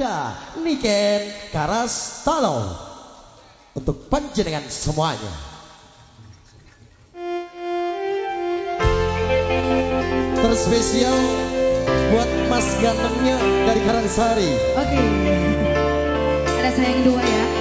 ada Niken Karastalo untuk panjenengan semuanya. Terspesial buat Mas gantengnya dari Karangsari. Oke. Ada saya yang dua ya.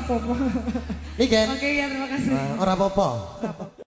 Apa-apa. Oke ya terima kasih. Ora apa-apa.